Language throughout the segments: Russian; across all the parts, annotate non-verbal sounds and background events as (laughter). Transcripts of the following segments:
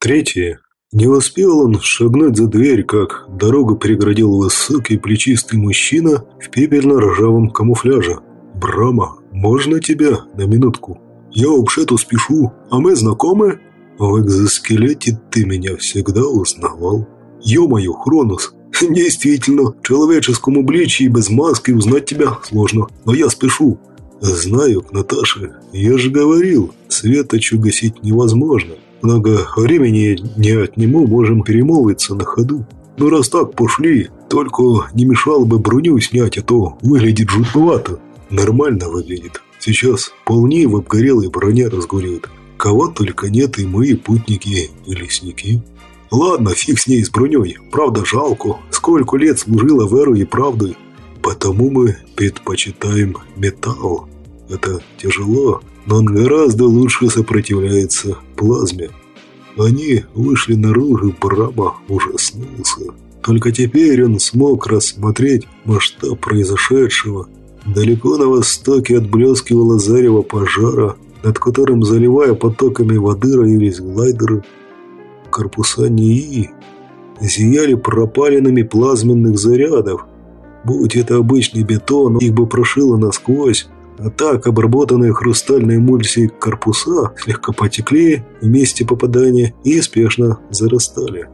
Третье. Не успел он шагнуть за дверь, как дорогу преградил высокий плечистый мужчина в пепельно-ржавом камуфляже. «Брама, можно тебя на минутку? Я вообще-то спешу, а мы знакомы?» «В экзоскелете ты меня всегда узнавал». «Ё-моё, Хронос, (laughs) действительно, в человеческом обличии без маски узнать тебя сложно, но я спешу». «Знаю, Наташа, я же говорил, светочу гасить невозможно». Много времени не отниму, можем перемолвиться на ходу. Ну, раз так, пошли. Только не мешало бы броню снять, а то выглядит жутковато. Нормально выглядит. Сейчас полнее в обгорелой броне разгуливают. Кого только нет и мы, путники и лесники. Ладно, фиг с ней с броней. Правда, жалко. Сколько лет служила веру и правдой. Потому мы предпочитаем металл. Это тяжело, но он гораздо лучше сопротивляется плазме. Они вышли наружу, Брама ужаснулся. Только теперь он смог рассмотреть масштаб произошедшего. Далеко на востоке отблескивало зарево пожара, над которым, заливая потоками воды, роились глайдеры. Корпуса НИИ зияли пропалинами плазменных зарядов. Будь это обычный бетон, их бы прошило насквозь, а так обработанные хрустальной эмульсией корпуса слегка потекли в месте попадания и спешно зарастали.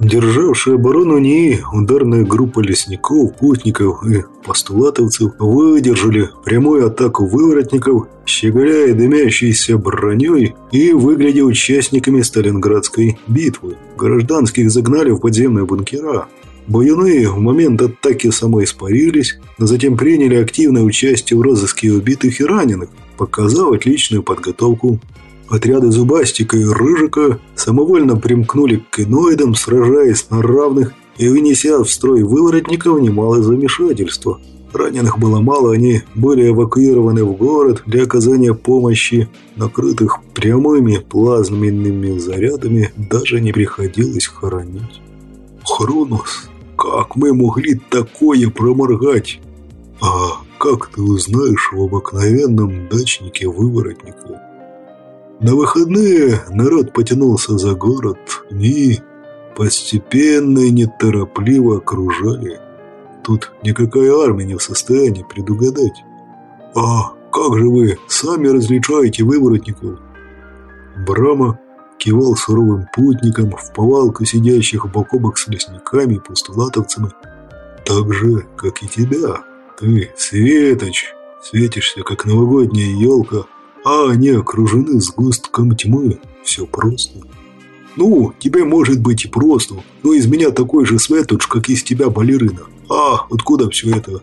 Державшая оборону НИИ, ударная группа лесников, путников и постулатовцев выдержали прямую атаку выворотников, щеголяя дымящейся броней и выглядя участниками Сталинградской битвы. Гражданских загнали в подземные бункера, Буюны в момент атаки самоиспарились, но затем приняли активное участие в розыске убитых и раненых, показав отличную подготовку. Отряды Зубастика и Рыжика самовольно примкнули к киноидам, сражаясь на равных и вынеся в строй выворотников немалое замешательство. Раненых было мало, они были эвакуированы в город для оказания помощи, накрытых прямыми плазменными зарядами даже не приходилось хоронить. Хронос как мы могли такое проморгать? А как ты узнаешь в обыкновенном дачнике выворотника? На выходные народ потянулся за город и постепенно и неторопливо окружали. Тут никакая армия не в состоянии предугадать. А как же вы сами различаете выворотников? Брама кивал суровым путникам в повалку сидящих бок о бок с лесниками и постулатовцами. Так же, как и тебя. Ты, Светоч, светишься, как новогодняя елка, а они окружены сгустком тьмы. Все просто. Ну, тебе может быть и просто, но из меня такой же светоч, как из тебя балерина. А, откуда все это?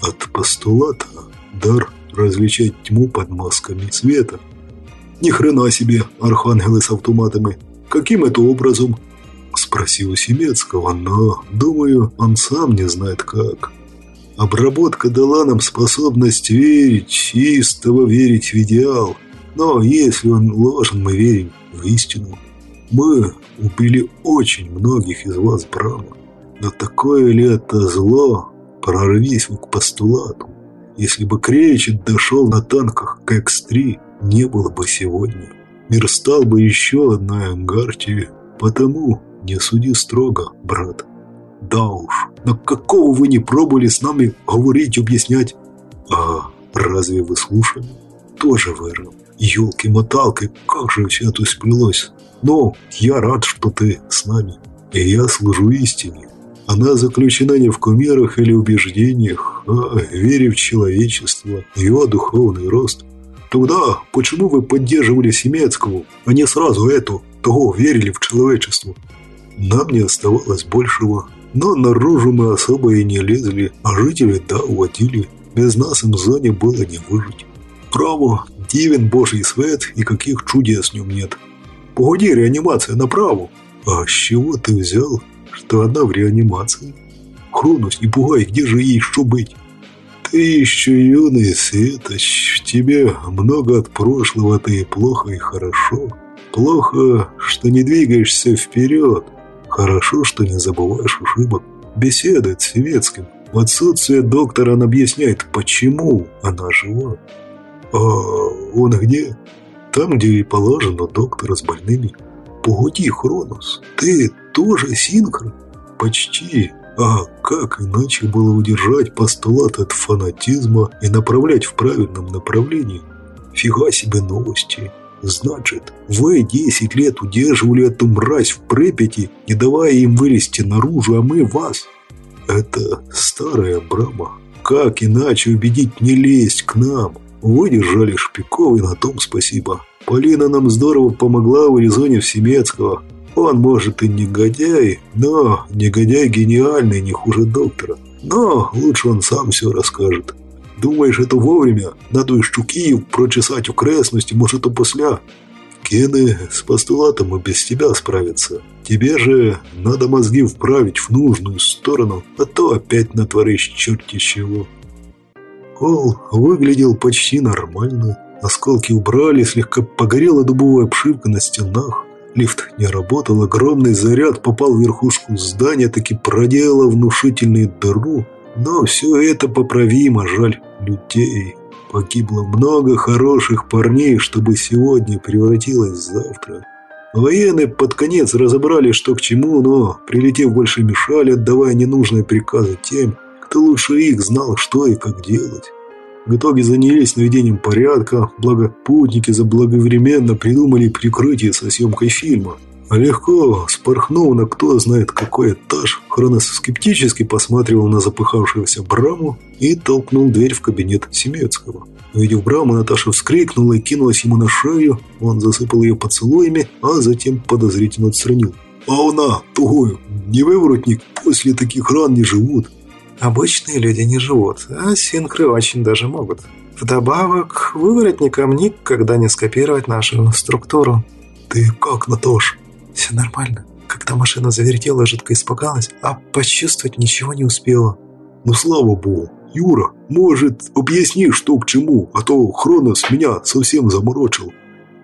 От постулата дар различать тьму под масками света. Ни хрена себе, архангелы с автоматами. Каким это образом? Спросил Семецкого, но, думаю, он сам не знает как. Обработка дала нам способность верить, чистого верить в идеал. Но если он ложен, мы верим в истину. Мы убили очень многих из вас, Брама. Но такое ли это зло? Прорвись вы к постулату. Если бы Кречет дошел на танках к X3, не было бы сегодня. Мир стал бы еще одной Ангарти, потому не суди строго, брат. Да уж, но какого вы не пробовали с нами говорить, объяснять? А разве вы слушали? Тоже верно. Елки-моталки, как же все это сплелось. Но я рад, что ты с нами. И я служу истине. Она заключена не в кумирах или убеждениях, а в вере в человечество, его духовный рост – Тогда почему вы поддерживали Семецкого, а не сразу эту, того верили в человечество? Нам не оставалось большего, но наружу мы особо и не лезли, а жители, да, уводили. Без нас им в зоне было не выжить. Право, дивен божий свет и каких чудес в нем нет. Погоди, реанимация направо. А с чего ты взял, что она в реанимации? Хронос, не пугай, где же ей что быть? Ты еще юный, Светоч, в тебе много от прошлого, ты и плохо, и хорошо. Плохо, что не двигаешься вперед. Хорошо, что не забываешь ошибок. Беседует с Светским. В отсутствие доктора он объясняет, почему она жива. А он где? Там, где и положено доктора с больными. Погоди, Хронос, ты тоже синхр? Почти. А как иначе было удержать постулат от фанатизма и направлять в правильном направлении? Фига себе новости. Значит, вы 10 лет удерживали эту мразь в Припяти, не давая им вылезти наружу, а мы вас. Это старая Брама. Как иначе убедить не лезть к нам? Выдержали Шпиков и на том спасибо. Полина нам здорово помогла в резоне Всемецкого. Он, может, и негодяй, но негодяй гениальный, не хуже доктора. Но лучше он сам все расскажет. Думаешь, это вовремя? Надо штуки прочесать окрестности, может, опосля. Кены с постулатом и без тебя справятся. Тебе же надо мозги вправить в нужную сторону, а то опять натворишь черти чего. Холл выглядел почти нормально. Осколки убрали, слегка погорела дубовая обшивка на стенах. Лифт не работал, огромный заряд попал в верхушку здания, таки проделал внушительную дыру. Но все это поправимо, жаль людей. Погибло много хороших парней, чтобы сегодня превратилось завтра. Военные под конец разобрали, что к чему, но, прилетев больше мешали, отдавая ненужные приказы тем, кто лучше их знал, что и как делать. В итоге занялись наведением порядка, благо путники заблаговременно придумали прикрытие со съемкой фильма. А легко, спорхнув на кто знает какой этаж, Хронос скептически посматривал на запыхавшегося Браму и толкнул дверь в кабинет Семецкого. Увидев Браму, Наташа вскрикнула и кинулась ему на шею, он засыпал ее поцелуями, а затем подозрительно отстранил. «А она, тугой, не выворотник, после таких ран не живут». Обычные люди не живут, а синкры очень даже могут. Вдобавок, выворотникам никогда не скопировать нашу структуру. «Ты как, Наташ?» «Все нормально. Когда машина завертела, жутко испугалась, а почувствовать ничего не успела». «Ну, слава богу. Юра, может, объясни, что к чему, а то Хронос меня совсем заморочил».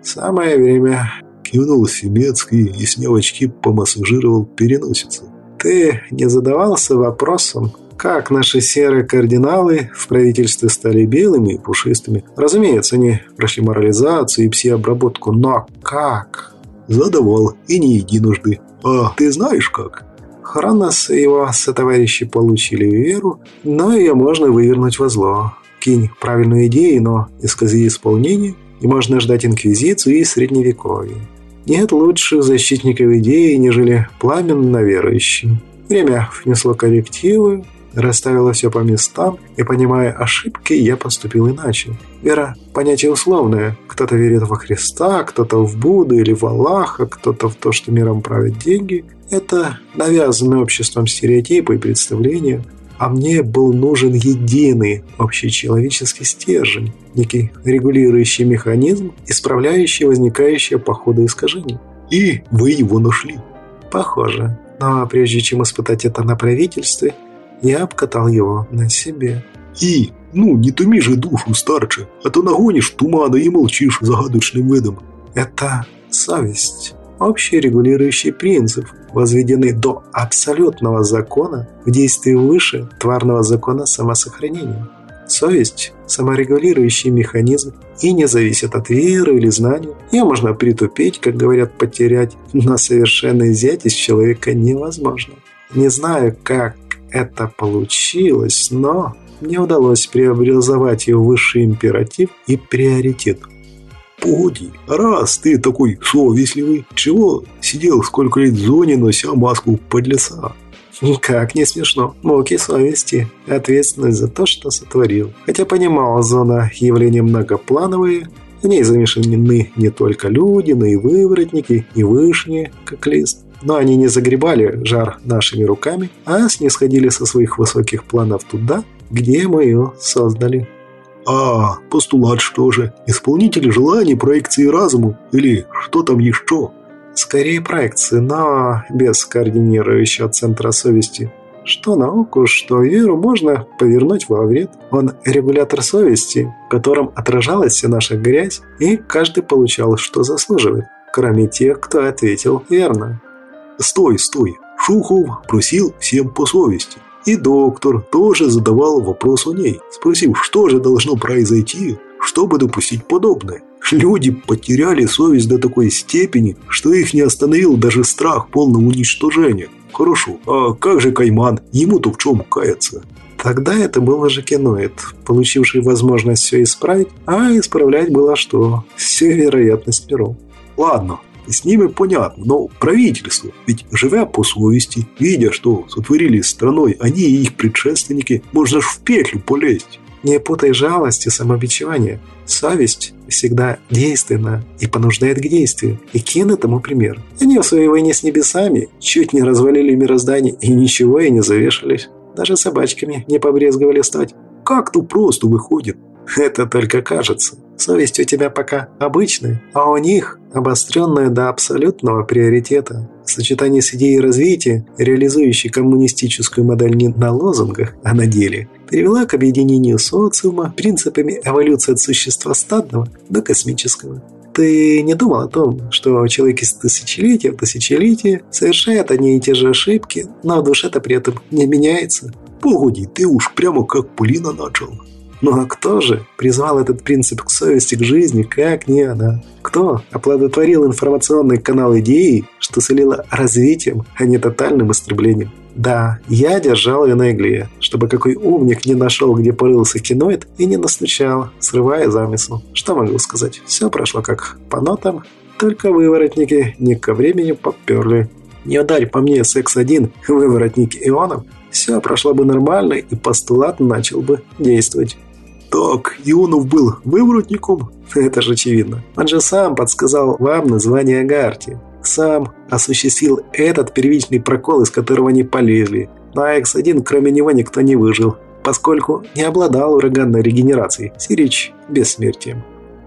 «Самое время», — кивнул Семецкий и, сняв очки, помассажировал переносицу. «Ты не задавался вопросом, как наши серые кардиналы в правительстве стали белыми и пушистыми. Разумеется, они прошли морализацию и пси-обработку, но как? Задавал, и не единожды. А ты знаешь как? Хронос и его сотоварищи получили веру, но ее можно вывернуть во зло. Кинь правильную идею, но искази исполнение, и можно ждать инквизицию и средневековье. Нет лучших защитников идеи, нежели пламенно верующие. Время внесло коррективы, Расставила все по местам, и, понимая ошибки, я поступил иначе. Вера – понятие условное. Кто-то верит во Христа, кто-то в Будду или в Аллаха, кто-то в то, что миром правят деньги. Это навязанные обществом стереотипы и представления. А мне был нужен единый общечеловеческий стержень, некий регулирующий механизм, исправляющий возникающие по ходу искажения. И вы его нашли? Похоже. Но прежде чем испытать это на правительстве, я обкатал его на себе. «И, ну, не туми же душу, старче, а то нагонишь тумана и молчишь загадочным видом». «Это совесть». Общий регулирующий принцип, возведенный до абсолютного закона в действии выше тварного закона самосохранения. Совесть – саморегулирующий механизм и не зависит от веры или знаний. Ее можно притупить, как говорят, потерять, но совершенно изъять из человека невозможно. Не знаю, как это получилось, но мне удалось преобразовать ее высший императив и приоритет. Погоди, раз ты такой совестливый, чего сидел сколько лет в зоне, нося маску подлеца? Как не смешно. Муки совести. Ответственность за то, что сотворил. Хотя понимал, зона явление многоплановое. В ней замешаны не только люди, но и выворотники, и вышние, как лист но они не загребали жар нашими руками, а снисходили со своих высоких планов туда, где мы ее создали. А, постулат что же? Исполнители желаний, проекции разуму? Или что там еще? Скорее проекции, но без координирующего центра совести. Что науку, что веру можно повернуть во вред. Он регулятор совести, в котором отражалась вся наша грязь, и каждый получал, что заслуживает, кроме тех, кто ответил верно. «Стой, стой!» Шухов просил всем по совести. И доктор тоже задавал вопрос о ней, спросив, что же должно произойти, чтобы допустить подобное. Люди потеряли совесть до такой степени, что их не остановил даже страх полного уничтожения. Хорошо, а как же Кайман? Ему-то в чем каяться? Тогда это был уже киноид, получивший возможность все исправить, а исправлять было что? Всю вероятность миров. Ладно, с ними понятно, но правительство, ведь живя по совести, видя, что сотворили страной они и их предшественники, можно ж в петлю полезть. Не путай жалость и самобичевание. Совесть всегда действенна и понуждает к действию. И Кен этому пример. Они в своей войне с небесами чуть не развалили мироздание и ничего и не завешались. Даже собачками не побрезговали стать. Как тут просто выходит? Это только кажется. Совесть у тебя пока обычная, а у них обостренная до абсолютного приоритета. В сочетании с идеей развития, реализующей коммунистическую модель не на лозунгах, а на деле, привела к объединению социума принципами эволюции от существа стадного до космического. Ты не думал о том, что человек из тысячелетия в тысячелетие совершает одни и те же ошибки, но душа-то при этом не меняется? Погоди, ты уж прямо как Полина начал. Ну а кто же призвал этот принцип к совести, к жизни, как не она? Кто оплодотворил информационный канал идеи, что сулило развитием, а не тотальным истреблением? Да, я держал ее на игле, чтобы какой умник не нашел, где порылся киноид и не настучал, срывая замысел. Что могу сказать? Все прошло как по нотам, только выворотники не ко времени поперли. Не ударь по мне секс-1, выворотник ионов, все прошло бы нормально и постулат начал бы действовать. Так, Ионов был выворотником? (laughs) Это же очевидно. Он же сам подсказал вам название Гарти. Сам осуществил этот первичный прокол, из которого они полезли. На X1 кроме него никто не выжил, поскольку не обладал ураганной регенерацией. Сирич бессмертием.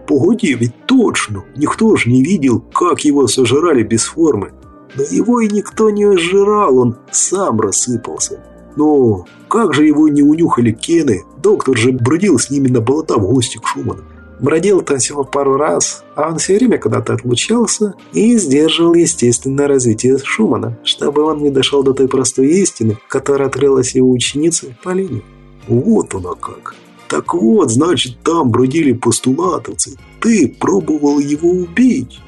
Погоди, ведь точно, никто же не видел, как его сожрали без формы. Но его и никто не сжирал, он сам рассыпался. Но как же его не унюхали Кены? Доктор же бродил с ними на болота в гости к Шуману. Бродил-то всего пару раз, а он все время куда-то отлучался и сдерживал естественное развитие Шумана, чтобы он не дошел до той простой истины, которая открылась его ученице Полине. Вот она как. Так вот, значит, там бродили постулатовцы. Ты пробовал его убить.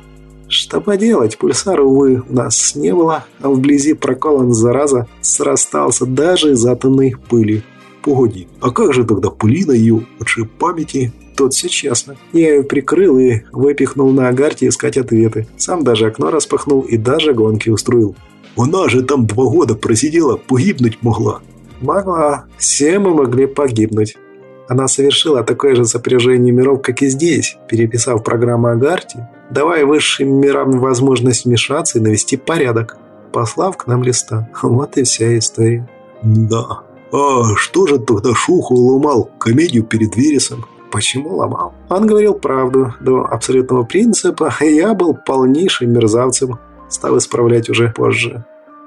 Что поделать, пульсара, увы, у нас не было, а вблизи проколон зараза срастался даже из атомной пыли. Погоди, а как же тогда пылина ее отшиб памяти? Все честно. Я ее прикрыл и выпихнул на агарте искать ответы. Сам даже окно распахнул и даже гонки устроил. Она же там два года просидела, погибнуть могла. Могла. Все мы могли погибнуть. Она совершила такое же сопряжение миров, как и здесь, переписав программу Агарти давая высшим мирам возможность вмешаться и навести порядок, послав к нам листа. Вот и вся история. Да. А что же тогда Шуху ломал комедию перед Вересом? Почему ломал? Он говорил правду до абсолютного принципа, и я был полнейшим мерзавцем. Стал исправлять уже позже.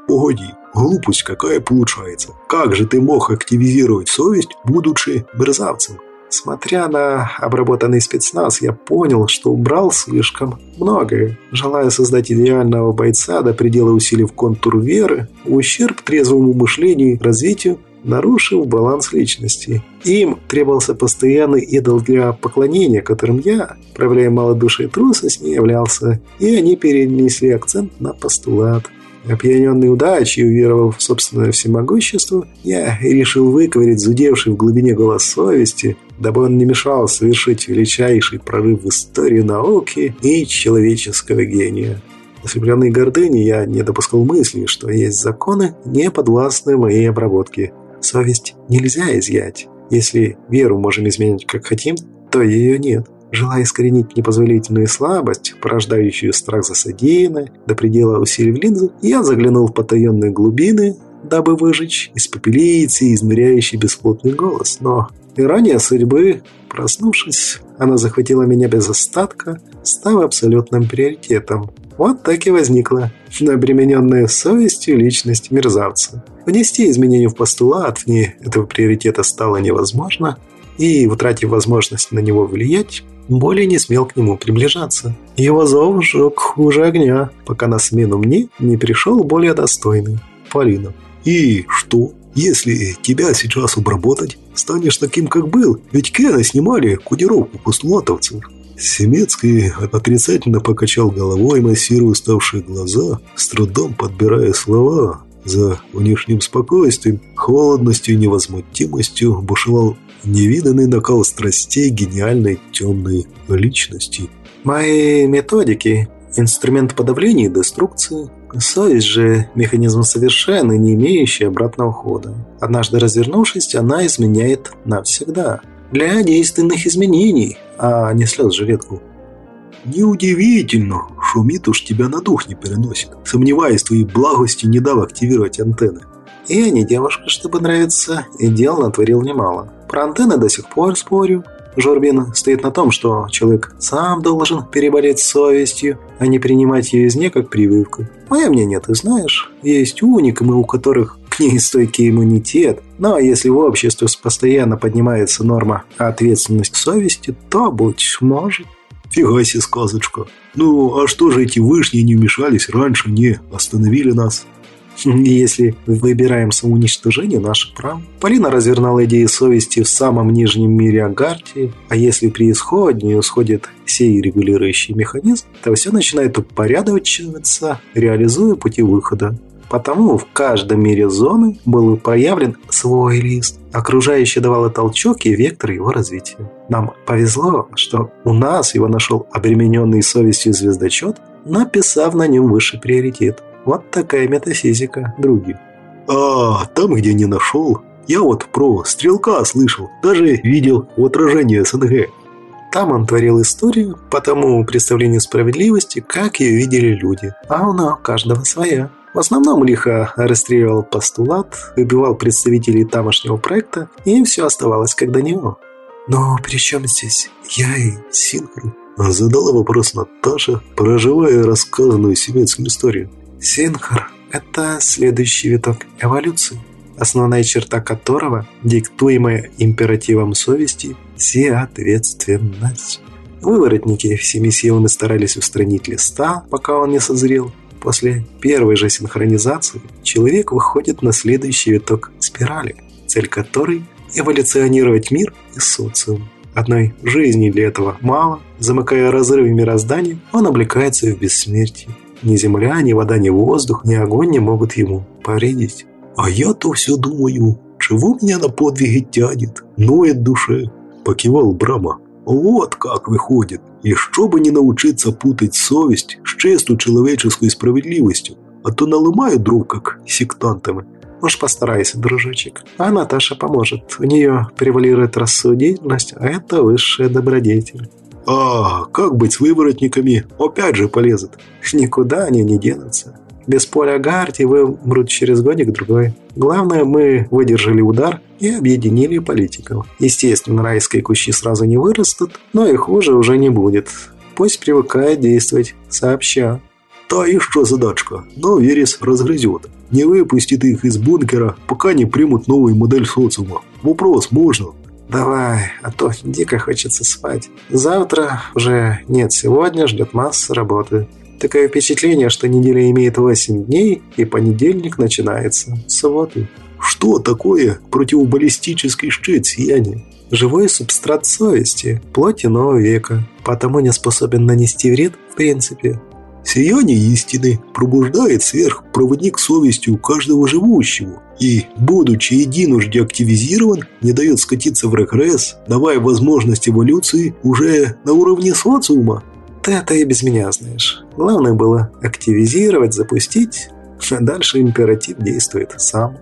Погоди, глупость какая получается. Как же ты мог активизировать совесть, будучи мерзавцем? Смотря на обработанный спецназ, я понял, что убрал слишком многое. Желая создать идеального бойца до предела усилив контур веры, ущерб трезвому мышлению и развитию, нарушил баланс личности. Им требовался постоянный идол для поклонения, которым я, проявляя малодушие трусость, не являлся, и они перенесли акцент на постулат. Опьяненный удачей, уверовав в собственное всемогущество, я решил выковырять зудевший в глубине голос совести, дабы он не мешал совершить величайший прорыв в истории науки и человеческого гения. Ослепленный гордыней я не допускал мысли, что есть законы, не подвластные моей обработке. Совесть нельзя изъять. Если веру можем изменить как хотим, то ее нет. Желая искоренить непозволительную слабость, порождающую страх за содеянное, до предела усилий в линзы, я заглянул в потаенные глубины, дабы выжечь испопелить и изнуряющий бесплотный голос. Но ирония судьбы, проснувшись, она захватила меня без остатка, став абсолютным приоритетом. Вот так и возникла обремененная совестью личность мерзавца. Внести изменения в постулат вне этого приоритета стало невозможно, и, утратив возможность на него влиять, более не смел к нему приближаться. Его зов сжег хуже огня, пока на смену мне не пришел более достойный Полина. «И что? Если тебя сейчас обработать, станешь таким, как был, ведь Кена снимали кодировку постулатовцев». Семецкий отрицательно покачал головой, массируя уставшие глаза, с трудом подбирая слова. За внешним спокойствием, холодностью и невозмутимостью бушевал невиданный накал страстей гениальной темной личности. «Мои методики – инструмент подавления и деструкции. Совесть же – механизм совершенный, не имеющий обратного хода. Однажды развернувшись, она изменяет навсегда. Для действенных изменений, а не слез жилетку. Неудивительно, шумит уж тебя на дух не переносит. Сомневаясь в твоей благости, не дал активировать антенны. Я не девушка, чтобы нравиться, и дел натворил немало. Про антенны до сих пор спорю. Жорбин стоит на том, что человек сам должен переболеть совестью, а не принимать ее извне как прививку. Мое мнение ты знаешь. Есть уникумы, у которых к ней стойкий иммунитет. Но если в обществе постоянно поднимается норма ответственность совести, то, быть может... Фига себе сказочка. Ну, а что же эти вышние не вмешались раньше, не остановили нас? Если выбираем самоуничтожение, наше право. Полина развернула идеи совести в самом нижнем мире Агартии, а если при исходе исходит сей регулирующий механизм, то все начинает упорядочиваться, реализуя пути выхода. Потому в каждом мире зоны был проявлен свой лист. Окружающее давало толчок и вектор его развития. Нам повезло, что у нас его нашел обремененный совестью звездочет, написав на нем высший приоритет – вот такая метафизика, други. А, там, где не нашел. Я вот про стрелка слышал, даже видел в отражении СНГ. Там он творил историю по тому представлению справедливости, как ее видели люди. А у каждого своя. В основном лихо расстреливал постулат, выбивал представителей тамошнего проекта, и все оставалось как до него. «Но при чем здесь я и Синхрон?» Задала вопрос Наташа, проживая рассказанную семейскую историю. Синхар – это следующий виток эволюции, основная черта которого, диктуемая императивом совести, всеответственность. Выворотники всеми силами старались устранить листа, пока он не созрел. После первой же синхронизации человек выходит на следующий виток спирали, цель которой – эволюционировать мир и социум. Одной жизни для этого мало, замыкая разрывы мироздания, он облекается в бессмертие. Ни земля, ни вода, ни воздух, ни огонь не могут ему повредить. А я-то все думаю, чего меня на подвиги тянет, ноет душе. Покивал Брама. Вот как выходит. И чтобы не научиться путать совесть с честью человеческой справедливостью, а то наломаю дров, как сектантами. Уж постарайся, дружочек. А Наташа поможет. У нее превалирует рассудительность, а это высшая добродетель. А, как быть с выворотниками? Опять же полезут. Никуда они не денутся. Без поля Гарти вымрут через годик-другой. Главное, мы выдержали удар и объединили политиков. Естественно, райские кущи сразу не вырастут, но и хуже уже не будет. Пусть привыкает действовать сообща. Та еще задачка, но Верес разгрызет. Не выпустит их из бункера, пока не примут новую модель социума. Вопрос можно? Давай, а то дико хочется спать. Завтра уже нет, сегодня ждет масса работы. Такое впечатление, что неделя имеет 8 дней, и понедельник начинается с субботы. Что такое противобаллистический щит сияния? Живой субстрат совести, плоти нового века, потому не способен нанести вред в принципе. Сияние истины пробуждает сверхпроводник совести у каждого живущего и, будучи единожды активизирован, не дает скатиться в регресс, давая возможность эволюции уже на уровне социума. Ты это и без меня знаешь. Главное было активизировать, запустить, (laughs) дальше императив действует сам.